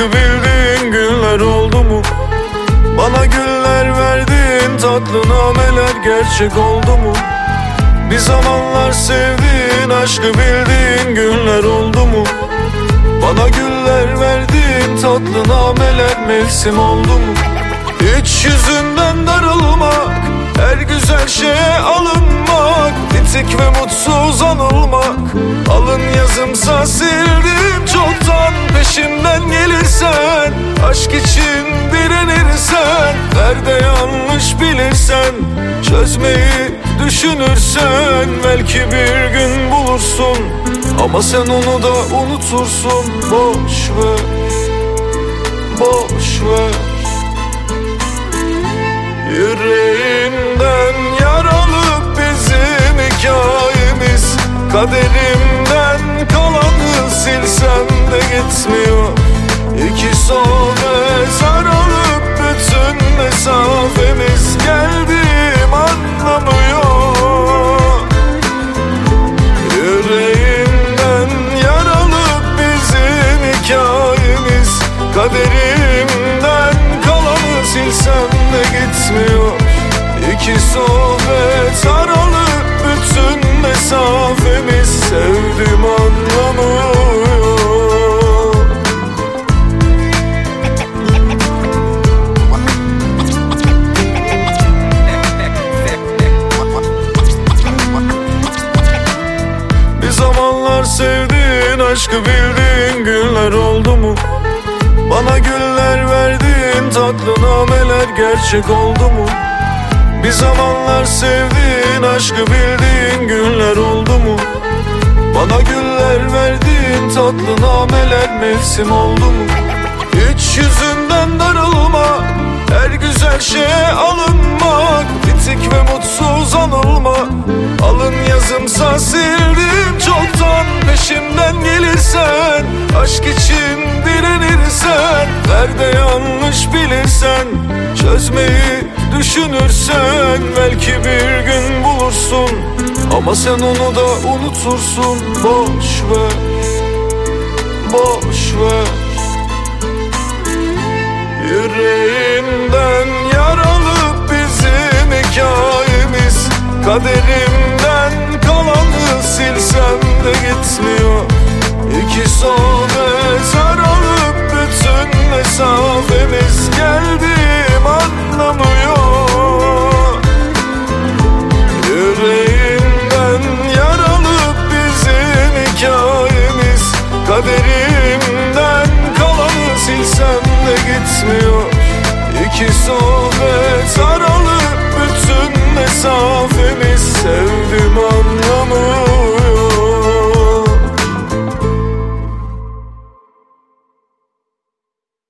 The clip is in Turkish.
aşkı bildiğin günler oldu mu? Bana güller verdin tatlı nameler gerçek oldu mu? Bir zamanlar sevdiğin aşkı bildiğin günler oldu mu? Bana güller verdin tatlı nameler mevsim oldu mu? Hiç yüzünden darılmak Her güzel şeye alınmak Bitik ve mutsuz anılmak Alın yazımsa sildim Aşk için direnirsen Nerede yanlış bilirsen Çözmeyi düşünürsen Belki bir gün bulursun. Ama sen onu da unutursun Boş ver Boş ver. Yüreğinden yaralı bizim hikayemiz Kaderimden kalanı silsem de gitmiyor. İki sohbet İki sohbet aralık bütün mesafemiz Sevdim anlamıyor Bir zamanlar sevdiğin aşkı bildiğin günler oldu mu? Bana güller verdin tatlı nameler gerçek oldu mu? Bir zamanlar sevdiğin aşkı bildiğin günler oldu mu? Bana güller verdin tatlı nameler mevsim oldu mu? Hiç yüzünden darılmak Her güzel şeye alınmak Bitik ve mutsuz anılmak Alın yazımsa sildim çoktan Peşimden gelirsen Aşk için direnirsen Nerede yanlış bilirsen Çözmeyi düşünürsen Belki bir gün bulursun. Ama sen onu da unutursun. Boş ver Boş ver. Yüreğimden yaralı bizim hikayemiz. Kaderimden Kaderimden kalanı